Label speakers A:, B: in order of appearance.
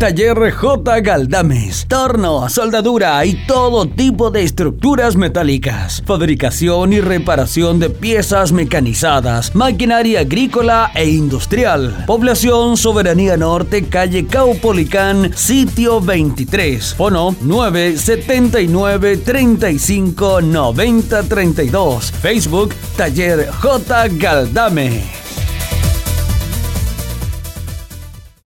A: Taller J. Galdames. Torno, soldadura y todo tipo de estructuras metálicas. Fabricación y reparación de piezas mecanizadas, maquinaria agrícola e industrial. Población Soberanía Norte, calle Caupolicán, sitio 23. Fono 979 35 90 32. Facebook Taller J. Galdame.